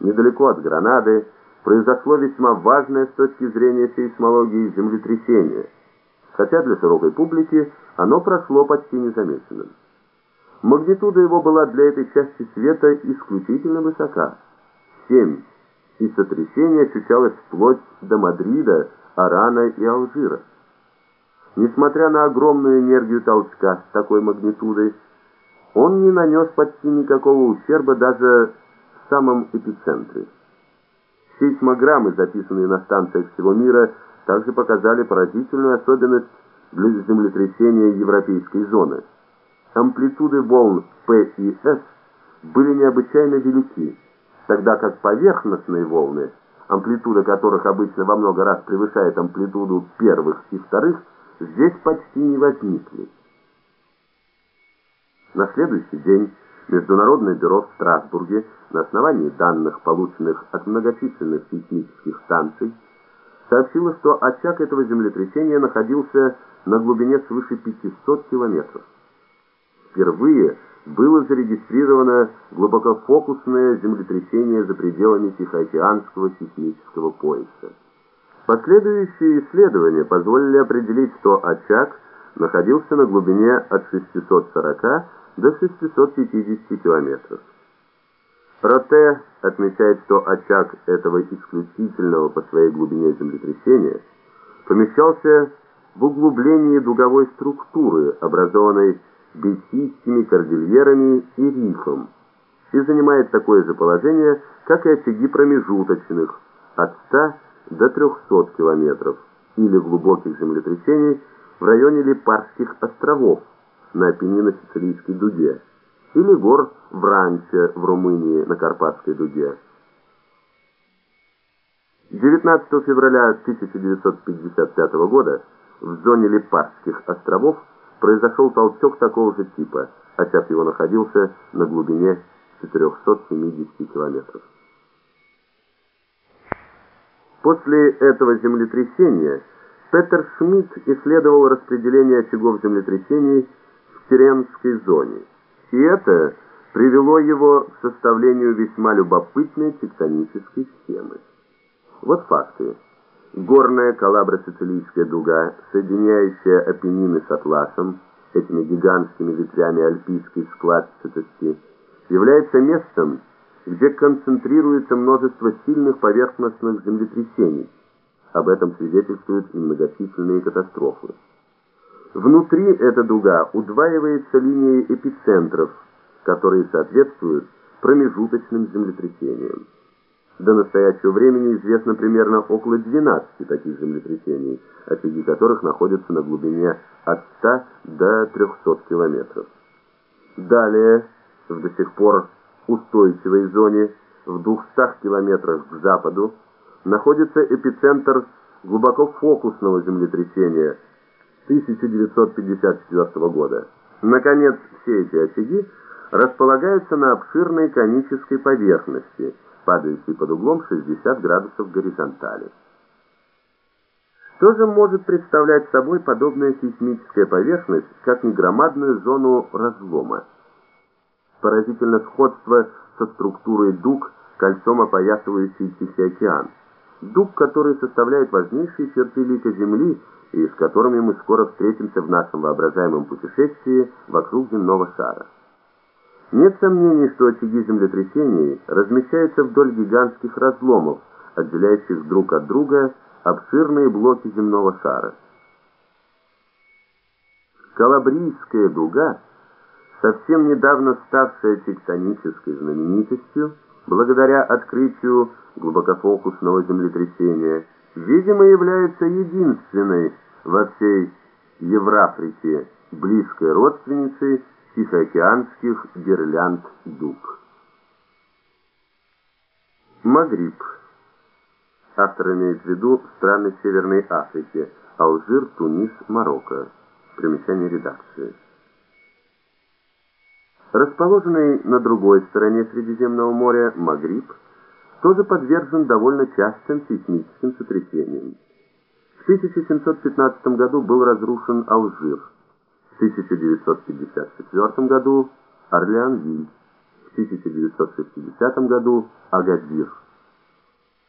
недалеко от Гранады, произошло весьма важное с точки зрения сейсмологии землетрясение, хотя для широкой публики оно прошло почти незамеченным. Магнитуда его была для этой части света исключительно высока – 7, и сотрясение ощущалось вплоть до Мадрида, Арана и Алжира. Несмотря на огромную энергию толчка с такой магнитудой, он не нанес почти никакого ущерба даже самом эпицентре. Сейсмограммы, записанные на станциях всего мира, также показали поразительную особенность для землетрясения европейской зоны. Амплитуды волн P и S были необычайно велики, тогда как поверхностные волны, амплитуда которых обычно во много раз превышает амплитуду первых и вторых, здесь почти не возникли. На следующий день Международное бюро в Страсбурге на основании данных, полученных от многочисленных сейсмических станций, сообщило, что очаг этого землетрясения находился на глубине свыше 500 километров. Впервые было зарегистрировано глубокофокусное землетрясение за пределами Тихоокеанского сейсмического пояса. Последующие исследования позволили определить, что очаг находился на глубине от 640 до 650 километров. Роте отмечает, что очаг этого исключительного по своей глубине землетрясения помещался в углублении дуговой структуры, образованной бетийскими кордильерами и рифом, и занимает такое же положение, как и очаги промежуточных, от 100 до 300 километров, или глубоких землетрясений в районе Липарских островов, на Апеннино-Сицилийской дуге, или гор Вранча в Румынии на Карпатской дуге. 19 февраля 1955 года в зоне Липарских островов произошел толчок такого же типа, хотя его находился на глубине 470 километров. После этого землетрясения Петер Шмидт исследовал распределение очагов землетрясений Тиренской зоне. И это привело его к составлению весьма любопытной тектонической схемы. Вот факты. Горная Калабро-Сицилийская дуга, соединяющая Апеннины с Атласом, этими гигантскими ветвями альпийской складчатости, является местом, где концентрируется множество сильных поверхностных землетрясений. Об этом свидетельствуют и многочисленные катастрофы. Внутри эта дуга удваивается линией эпицентров, которые соответствуют промежуточным землетрясениям. До настоящего времени известно примерно около 12 таких землетрясений, очаги которых находятся на глубине от 100 до 300 километров. Далее, в до сих пор устойчивой зоне, в 200 километрах к западу, находится эпицентр глубокофокусного землетрясения – 1954 года. Наконец, все эти очаги располагаются на обширной конической поверхности, падающей под углом 60 градусов горизонтали. Что же может представлять собой подобная сейсмическая поверхность, как негромадную зону разлома? Поразительно сходство со структурой дуг, кольцом опоясывающей Тихий океан. Дуг, который составляет важнейшие черты лика Земли, и с которыми мы скоро встретимся в нашем воображаемом путешествии вокруг земного шара. Нет сомнений, что очаги землетрясений размещаются вдоль гигантских разломов, отделяющих друг от друга обширные блоки земного шара. Калабрийская дуга, совсем недавно ставшая тектонической знаменитостью, благодаря открытию глубокофокусного землетрясения, видимо, является единственной во всей Еврафрике близкой родственницей тихоокеанских гирлянд-дуг. Магриб. Автор имеет в виду страны Северной Африки, Алжир, Тунис, Марокко. Примечание редакции. Расположенный на другой стороне Средиземного моря Магриб – тоже подвержен довольно частым сейсмическим сотрясениям. В 1715 году был разрушен Алжир, в 1954 году Орлеанвиль, в 1960 году Агадир.